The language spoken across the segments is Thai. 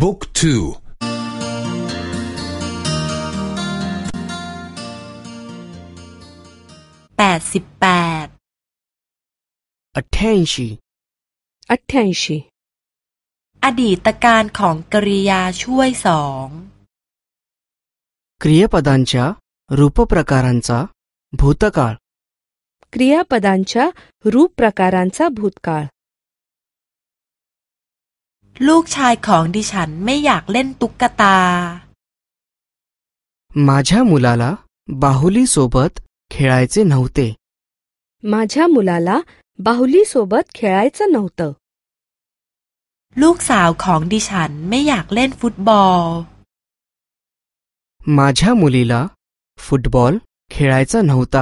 บุ๊กทูแปดสิบแปด attention attention อดีตการของกริยาช่วยสองกริยาปัจจัญชารูปประการันชาบุตกาลกริยาปัจจัญชารูปประการันชาบุตกาลลูกชายของดิฉันไม่อยากเล่นตุ๊กตา มาจ้ามุลาลาบาฮุลีโซบัตเขียนใจน่าอุเตมาจ้ามุลาลาบาฮุลีโซบัตเขียนใจน่าอุตลูกสาวของดิฉันไม่อยากเล่นฟุตบอลมาจ้ามุลีลาฟุตบอลเขียนใจน่าอุต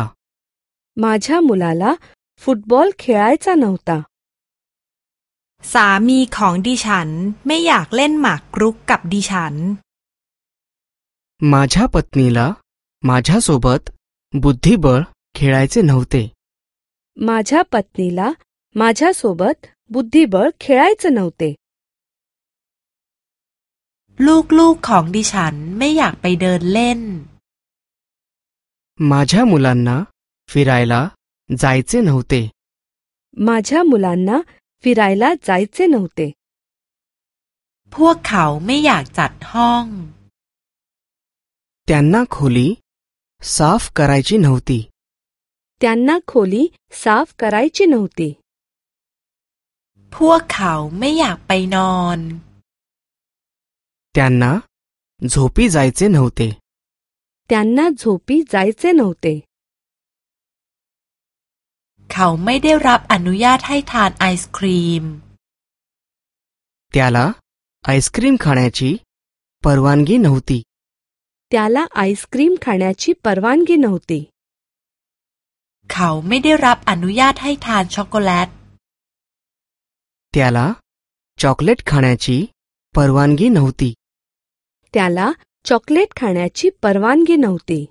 มาจ้ามุลาลาฟุตบอลเขียนใจน่าอุตสามีของดิฉันไม่อยากเล่นหมากรุกกับดิฉันมาชาปตนีละมาชาสซบัตบุธีบอลเขีดไอเซนฮุเตมาชาปตนีละมาชาสซบัตบุธีบอลเขีดไอเซนฮุเตลูกๆของดิฉันไม่อยากไปเดินเล่นมาชามุลันนาฟิรไรลาใจเซนฮุเตมาชามุลันนาฟิไรล่าใจเซนูเตพวกเขาไม่อยากจัดห้องแตยนนาโคลีซาฟการายจินฮูตีแตยนนาโคลีซาฟการายจินฮูตีพวกเขาไม่อยากไปนอนแตยนนาจูปีใจเซนูเตแต่นาจูปีใจเซนูเต अनुयात เขาไม่ได้รับอนุญาตให้ทานไอศครีม त्याला आईस्क्रीम खाण्याची परवानगी नव्हती त्याला आईस्क्रीम खाण्याची परवानगी नव्हती अनुयात थान चॉकलेट त्याला चॉकलेट खाण्याची परवानगी नव्हती त्याला चॉकलेट खाण्याची परवानगी नव्हती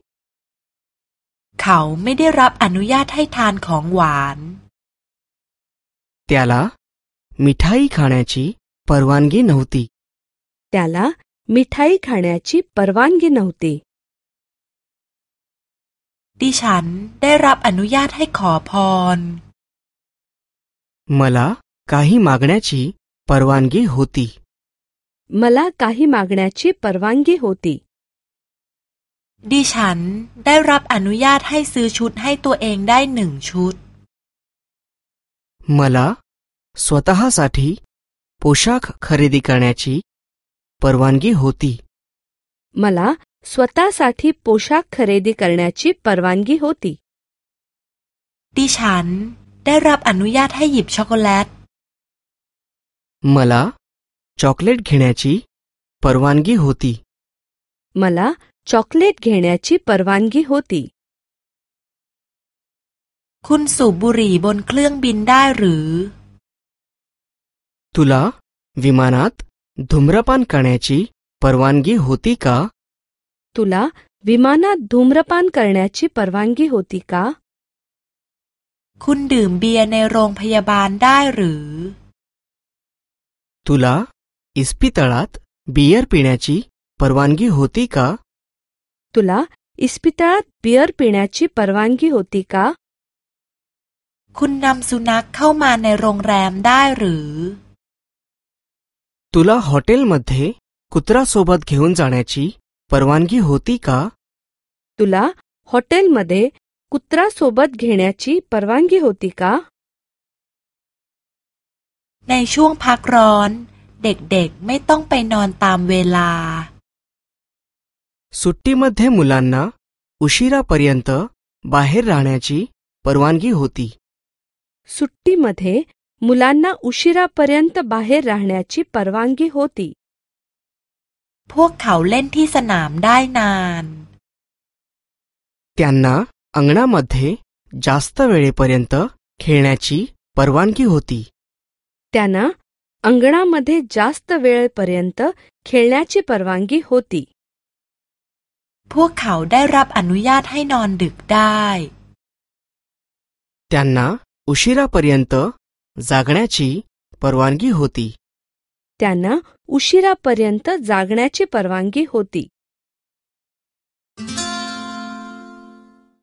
ขาไม่ได้รับอนุญาตให้ทานของหวานเดล่มิไทยขีปรวานกีนหุตีเดล่มิไทยขีปรวานกีนหุตีดิฉันได้รับอนุญาตให้ขอพรมาลาค้าหีมากรนชีปรวานกีหุตีมาลาค้าหีมากรนชีปรวานกีหุตีดิฉันได้รับอนุญาตให้ซื้อชุดให้ตัวเองได้หนึ่งชุดมาลาสวัตหาสัตย์ผู้ชักขายดีการเนชีปรวานกีฮตีมาลาสวัตหาสัตย์ผู้ชักขายดีการเนชีปรวานกีฮตีดิฉันได้รับอนุญาตให้หยิบช็อกโกแลตมาลาช็อกโกแลตกินเนี่ชีปรวานกีฮตีมาลา चॉकलेट घेण्याची परवानगी होती คุณสูบบุหรี่บนเครื่องบินได้หรือ तुला विमानात धूम्रपान करण्याची परवानगी होती का तुला विमानात धूम्रपान करण्याची परवानगी होती का तुला इस्पितळात बियर पिण्याची परवानगी होती का तुला इस्पितळात बियर पिण्याची परवानगी होती का คุณนำสุนัขเข้ามาในโรงแรมได้หรือ तुला हॉटेलमध्ये कुत्रा सोबत घेऊन जाण्याची परवानगी होती का तुला हॉटेलमध्ये कुत्रा सोबत घेण्याची परवानगी होती का ในช่วงพักร้อนเด็กๆไม่ต้องไปนอนตามเวลา सुट्टीमध्ये मुलांना उशिरापर्यंत बाहेर राहण्याची परवानगी होती सुट्टीमध्ये मुलांना उशिरापर्यंत बाहेर राहण्याची परवानगी होती त्यांना अंगणामध्ये जास्त वेळेपर्यंत खेळण्याची परवानगी होती त्यांना अंगणामध्ये जास्त वेळेपर्यंत खेळण्याची परवानगी होती พวกเขาได้รับอนุญาตให้นอนดึกได้ त्यांना उशिरापर्यंत जागण्याची परवानगी होती त्यांना उशिरापर्यंत जागण्याची परवानगी होती